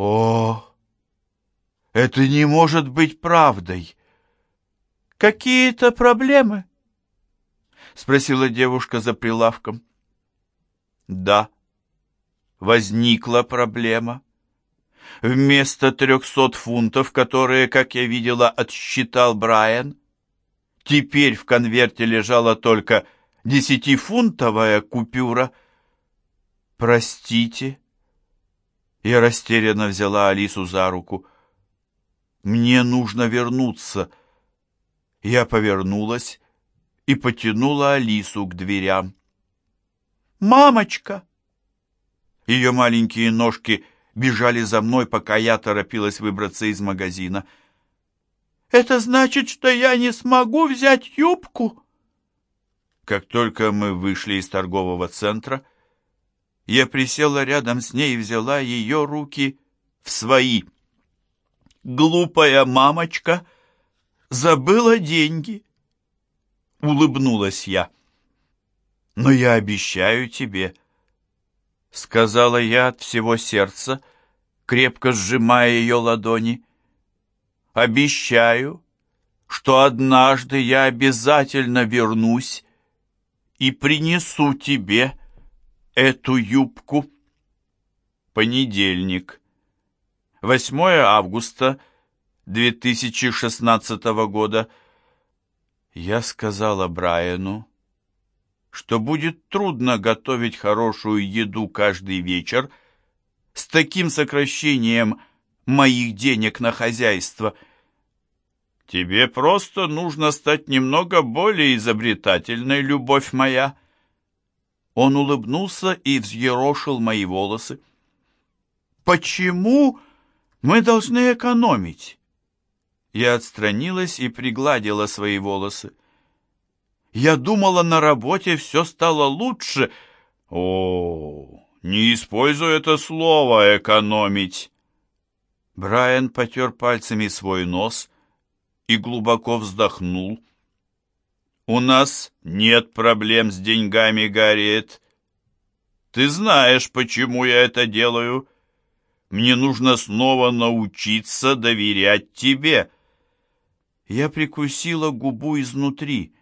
О, это не может быть правдой. Какие-то проблемы? Спросила девушка за прилавком. Да, возникла проблема. Вместо трехсот фунтов, которые, как я видела, отсчитал Брайан, теперь в конверте лежала только десятифунтовая купюра. «Простите». Я растерянно взяла Алису за руку. «Мне нужно вернуться». Я повернулась и потянула Алису к дверям. «Мамочка!» Ее маленькие ножки бежали за мной, пока я торопилась выбраться из магазина. «Это значит, что я не смогу взять юбку?» Как только мы вышли из торгового центра, я присела рядом с ней и взяла ее руки в свои. «Глупая мамочка забыла деньги!» Улыбнулась я. «Но я обещаю тебе...» — сказала я от всего сердца, крепко сжимая ее ладони. «Обещаю, что однажды я обязательно вернусь и принесу тебе эту юбку». Понедельник, 8 августа 2016 года. Я сказала Брайану, что будет трудно готовить хорошую еду каждый вечер с таким сокращением моих денег на хозяйство. Тебе просто нужно стать немного более изобретательной, любовь моя. Он улыбнулся и взъерошил мои волосы. Почему мы должны экономить? Я отстранилась и пригладила свои волосы. Я думала, на работе все стало лучше. О, не используй это слово «экономить». Брайан потер пальцами свой нос и глубоко вздохнул. «У нас нет проблем с деньгами, Гарриет. Ты знаешь, почему я это делаю. Мне нужно снова научиться доверять тебе». Я прикусила губу изнутри.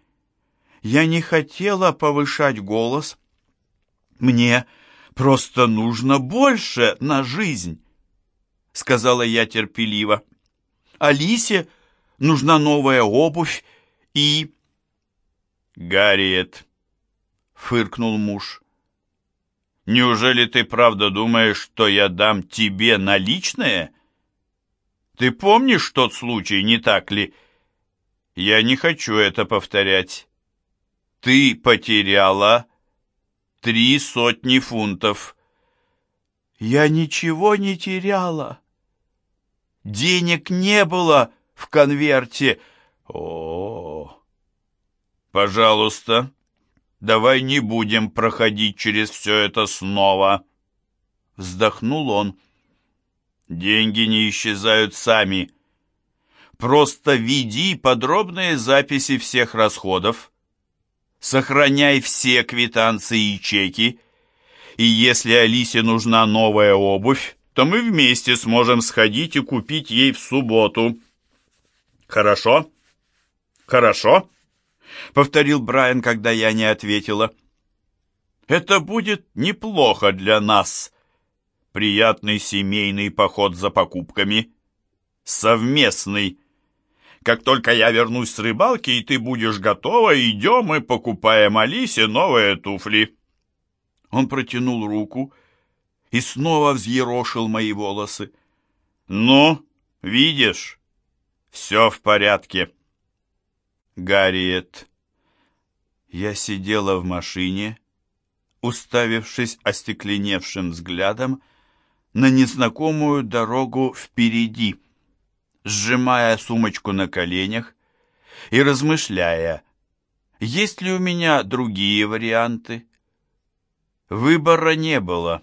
Я не хотела повышать голос. Мне просто нужно больше на жизнь, сказала я терпеливо. Алисе нужна новая обувь и... Гарриет, фыркнул муж. Неужели ты правда думаешь, что я дам тебе наличные? Ты помнишь тот случай, не так ли? Я не хочу это повторять. Ты потеряла три сотни фунтов. Я ничего не теряла. Денег не было в конверте. О, пожалуйста, давай не будем проходить через все это снова. Вздохнул он. Деньги не исчезают сами. Просто веди подробные записи всех расходов сохраняй все квитанции и чеки, и если Алисе нужна новая обувь, то мы вместе сможем сходить и купить ей в субботу. Хорошо? Хорошо? Повторил Брайан, когда я не ответила. Это будет неплохо для нас. Приятный семейный поход за покупками. Совместный. Как только я вернусь с рыбалки, и ты будешь готова, идем и покупаем Алисе новые туфли». Он протянул руку и снова взъерошил мои волосы. «Ну, видишь, все в порядке». Гарриет. Я сидела в машине, уставившись остекленевшим взглядом на незнакомую дорогу впереди сжимая сумочку на коленях и размышляя, есть ли у меня другие варианты. Выбора не было.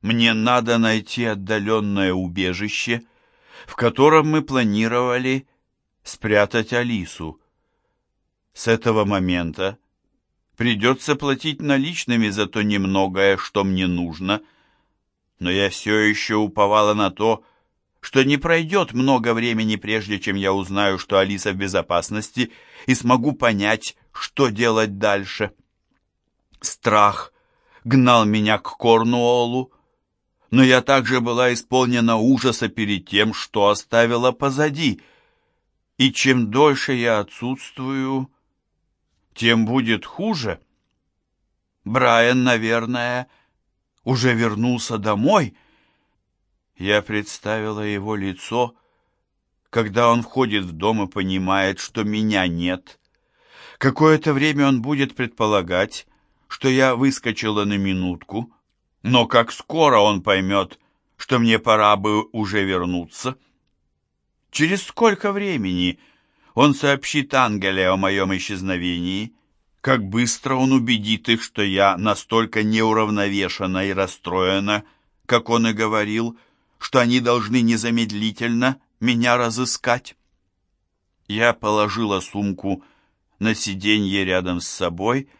Мне надо найти отдаленное убежище, в котором мы планировали спрятать Алису. С этого момента придется платить наличными за то немногое, что мне нужно, Но я все еще уповала на то, что не пройдет много времени, прежде чем я узнаю, что Алиса в безопасности, и смогу понять, что делать дальше. Страх гнал меня к Корнуоллу, но я также была исполнена ужаса перед тем, что оставила позади. И чем дольше я отсутствую, тем будет хуже. Брайан, наверное, уже вернулся домой. Я представила его лицо, когда он входит в дом и понимает, что меня нет. Какое-то время он будет предполагать, что я выскочила на минутку, но как скоро он поймет, что мне пора бы уже вернуться? Через сколько времени он сообщит Ангеле о моем исчезновении? Как быстро он убедит их, что я настолько неуравновешена и расстроена, как он и говорил, что они должны незамедлительно меня разыскать? Я положила сумку на сиденье рядом с собой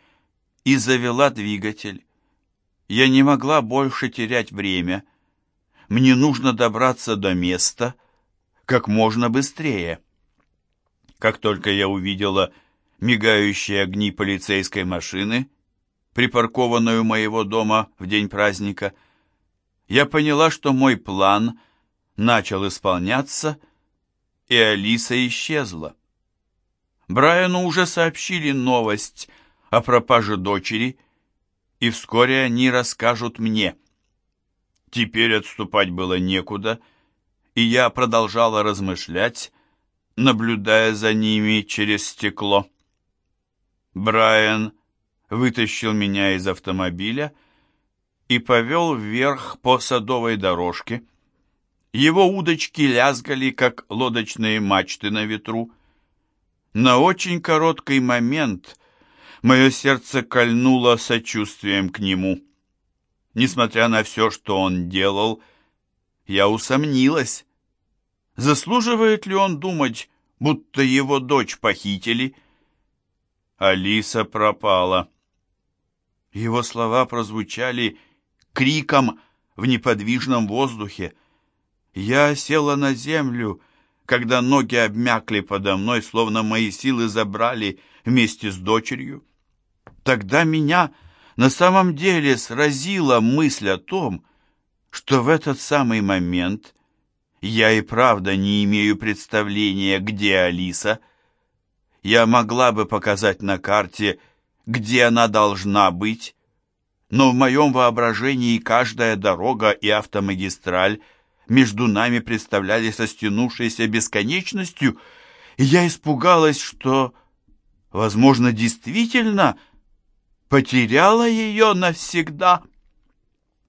и завела двигатель. Я не могла больше терять время. Мне нужно добраться до места как можно быстрее. Как только я увидела мигающие огни полицейской машины, припаркованную у моего дома в день праздника, я поняла, что мой план начал исполняться, и Алиса исчезла. Брайану уже сообщили новость о пропаже дочери — и вскоре они расскажут мне. Теперь отступать было некуда, и я продолжала размышлять, наблюдая за ними через стекло. Брайан вытащил меня из автомобиля и повел вверх по садовой дорожке. Его удочки лязгали, как лодочные мачты на ветру. На очень короткий момент Мое сердце кольнуло сочувствием к нему. Несмотря на все, что он делал, я усомнилась. Заслуживает ли он думать, будто его дочь похитили? Алиса пропала. Его слова прозвучали криком в неподвижном воздухе. Я села на землю, когда ноги обмякли подо мной, словно мои силы забрали вместе с дочерью. Тогда меня на самом деле сразила мысль о том, что в этот самый момент я и правда не имею представления, где Алиса. Я могла бы показать на карте, где она должна быть, но в моем воображении каждая дорога и автомагистраль между нами представлялись растянувшейся бесконечностью, и я испугалась, что, возможно, действительно потеряла ее навсегда.